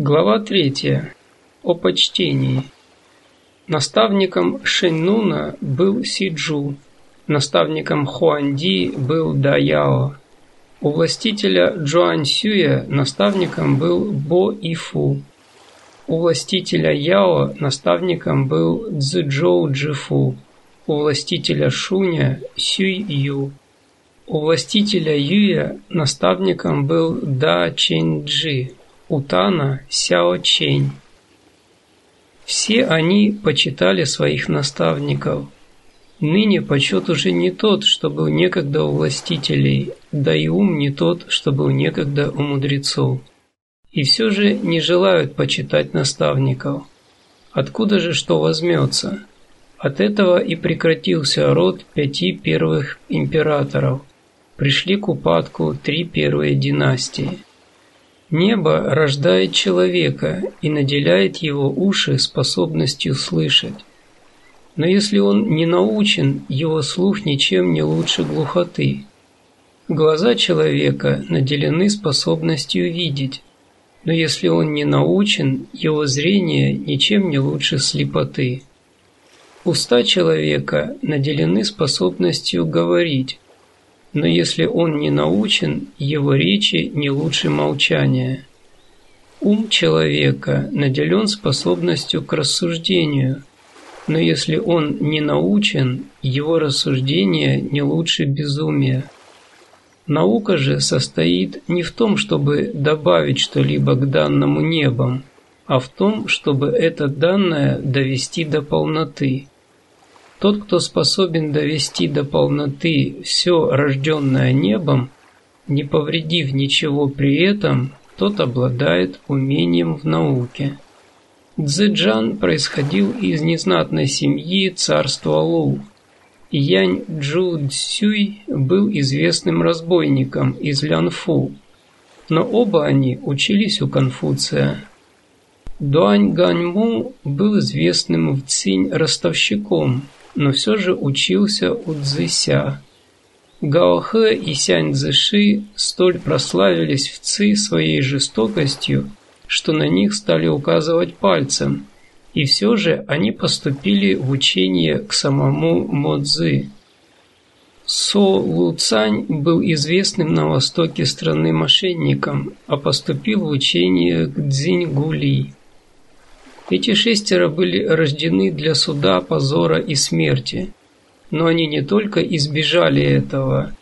Глава 3. О почтении. Наставником Шэньнуна был Сиджу, наставником Хуанди был Даяо. У властителя Джуаньсюя наставником был Бо Ифу. У властителя Яо наставником был Цзэджоу Джифу. У властителя Шуня Сюй Ю. У властителя Юя наставником был Да Чэньджи. Утана Сяо Чень. Все они почитали своих наставников. Ныне почет уже не тот, что был некогда у властителей, да и ум не тот, что был некогда у мудрецов. И все же не желают почитать наставников. Откуда же что возьмется? От этого и прекратился род пяти первых императоров. Пришли к упадку три первые династии. Небо рождает человека и наделяет его уши способностью слышать. Но если он не научен, его слух ничем не лучше глухоты. Глаза человека наделены способностью видеть, но если он не научен, его зрение ничем не лучше слепоты. Уста человека наделены способностью говорить, но если он не научен, его речи не лучше молчания. Ум человека наделен способностью к рассуждению, но если он не научен, его рассуждение не лучше безумия. Наука же состоит не в том, чтобы добавить что-либо к данному небом, а в том, чтобы это данное довести до полноты. Тот, кто способен довести до полноты все рожденное небом, не повредив ничего при этом, тот обладает умением в науке. Цзэджан происходил из незнатной семьи царства Лу. Янь Джу Цюй был известным разбойником из Лянфу, но оба они учились у Конфуция. Дуань Ганьму был известным в Цинь ростовщиком – но все же учился у Цзися. Гаохэ и Сянь Цзэши столь прославились в Ци своей жестокостью, что на них стали указывать пальцем, и все же они поступили в учение к самому Модзы. Со Луцань был известным на востоке страны мошенником, а поступил в учение к Цзинь Гули. Эти шестеро были рождены для суда, позора и смерти. Но они не только избежали этого,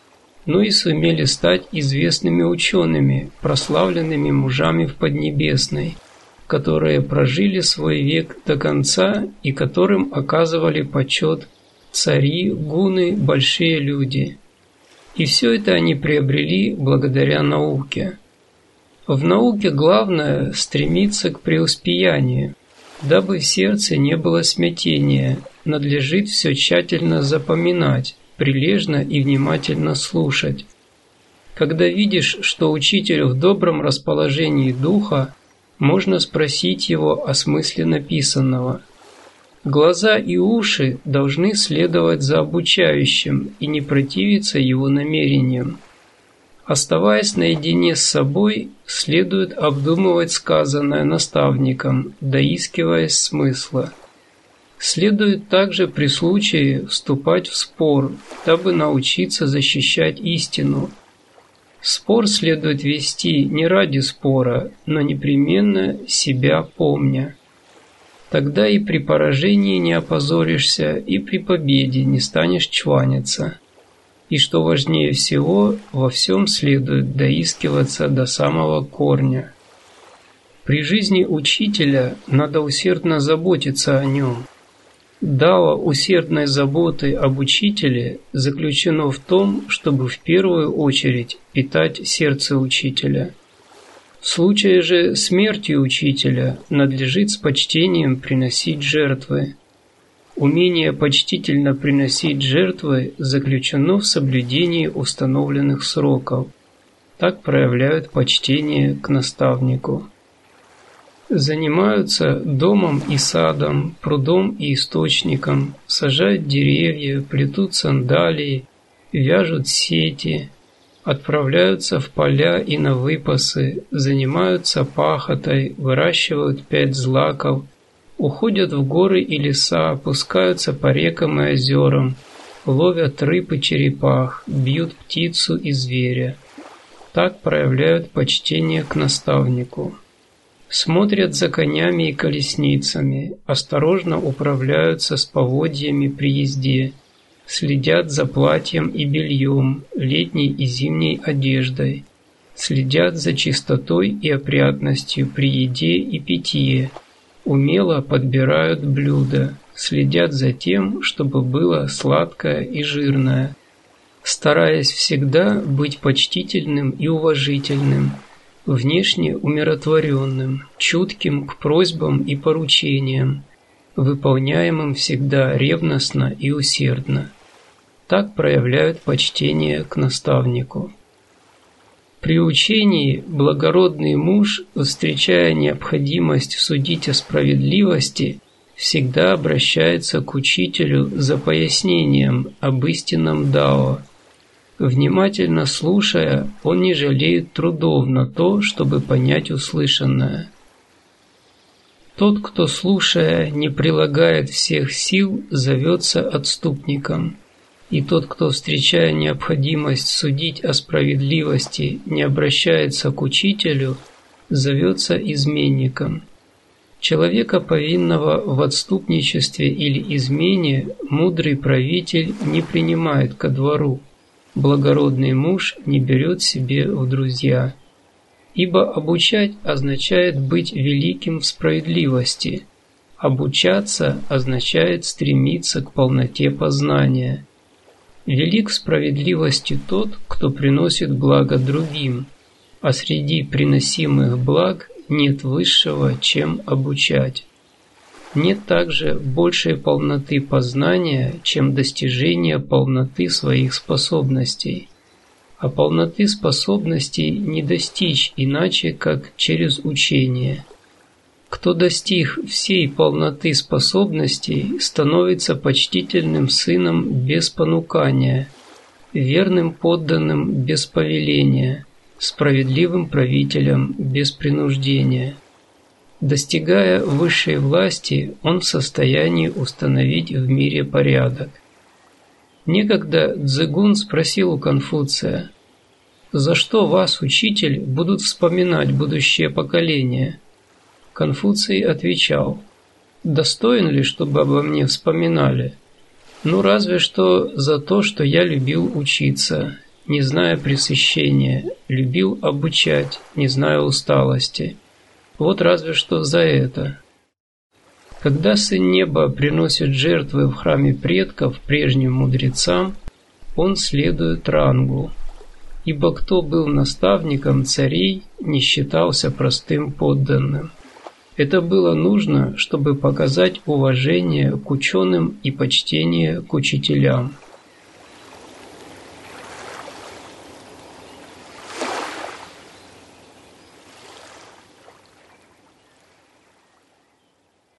но и сумели стать известными учеными, прославленными мужами в Поднебесной, которые прожили свой век до конца и которым оказывали почет цари, гуны, большие люди. И все это они приобрели благодаря науке. В науке главное стремиться к преуспеянию, Дабы в сердце не было смятения, надлежит все тщательно запоминать, прилежно и внимательно слушать. Когда видишь, что учитель в добром расположении духа, можно спросить его о смысле написанного. Глаза и уши должны следовать за обучающим и не противиться его намерениям. Оставаясь наедине с собой, следует обдумывать сказанное наставником, доискиваясь смысла. Следует также при случае вступать в спор, дабы научиться защищать истину. Спор следует вести не ради спора, но непременно себя помня. Тогда и при поражении не опозоришься, и при победе не станешь чваниться и, что важнее всего, во всем следует доискиваться до самого корня. При жизни учителя надо усердно заботиться о нем. Дао усердной заботы об учителе заключено в том, чтобы в первую очередь питать сердце учителя. В случае же смерти учителя надлежит с почтением приносить жертвы – Умение почтительно приносить жертвы заключено в соблюдении установленных сроков. Так проявляют почтение к наставнику. Занимаются домом и садом, прудом и источником, сажают деревья, плетут сандалии, вяжут сети, отправляются в поля и на выпасы, занимаются пахотой, выращивают пять злаков, уходят в горы и леса, опускаются по рекам и озерам, ловят рыб и черепах, бьют птицу и зверя. Так проявляют почтение к наставнику. Смотрят за конями и колесницами, осторожно управляются с поводьями при езде, следят за платьем и бельем, летней и зимней одеждой, следят за чистотой и опрятностью при еде и питье, умело подбирают блюда, следят за тем, чтобы было сладкое и жирное, стараясь всегда быть почтительным и уважительным, внешне умиротворенным, чутким к просьбам и поручениям, выполняемым всегда ревностно и усердно. Так проявляют почтение к наставнику. При учении благородный муж, встречая необходимость судить о справедливости, всегда обращается к учителю за пояснением об истинном Дао. Внимательно слушая, он не жалеет трудов на то, чтобы понять услышанное. Тот, кто, слушая, не прилагает всех сил, зовется отступником. И тот, кто, встречая необходимость судить о справедливости, не обращается к учителю, зовется изменником. Человека, повинного в отступничестве или измене, мудрый правитель не принимает ко двору. Благородный муж не берет себе в друзья. Ибо обучать означает быть великим в справедливости. Обучаться означает стремиться к полноте познания. Велик справедливости тот, кто приносит благо другим, а среди приносимых благ нет высшего, чем обучать. Нет также большей полноты познания, чем достижение полноты своих способностей. А полноты способностей не достичь иначе, как через учение. Кто достиг всей полноты способностей, становится почтительным сыном без понукания, верным подданным без повеления – справедливым правителем без принуждения. Достигая высшей власти, он в состоянии установить в мире порядок. Некогда Цзэгун спросил у Конфуция, «За что вас, учитель, будут вспоминать будущее поколение?» Конфуций отвечал, «Достоин ли, чтобы обо мне вспоминали? Ну, разве что за то, что я любил учиться, не зная пресыщения, любил обучать, не зная усталости. Вот разве что за это. Когда Сын Неба приносит жертвы в храме предков прежним мудрецам, он следует рангу, ибо кто был наставником царей, не считался простым подданным. Это было нужно, чтобы показать уважение к ученым и почтение к учителям –